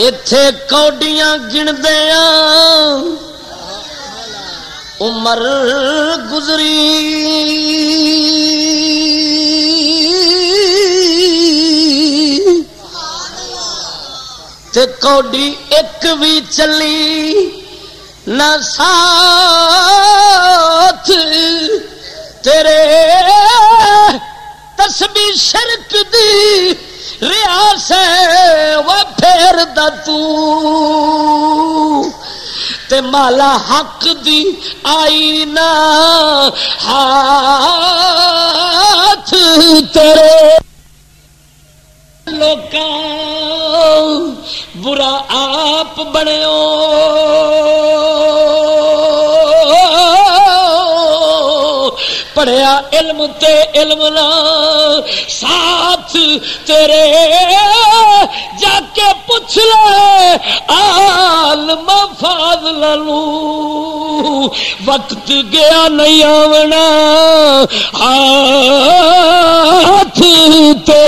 اتے کوڈیاں گندیا عمر گزری تے کوڈی ایک بھی چلی نہ ساتھ تیرے تسبی شرک دی ریاس وہ پھیر تے مالا حق دی آئی نا ہاتھ تیرے۔ لوگ برا آپ بنے پڑھیا علم تے علم نا ساتھ تیرے۔ جا کے پوچھ لے آل مفاد لو وقت گیا نہیں آونا۔ ہاتھ تے